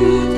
you.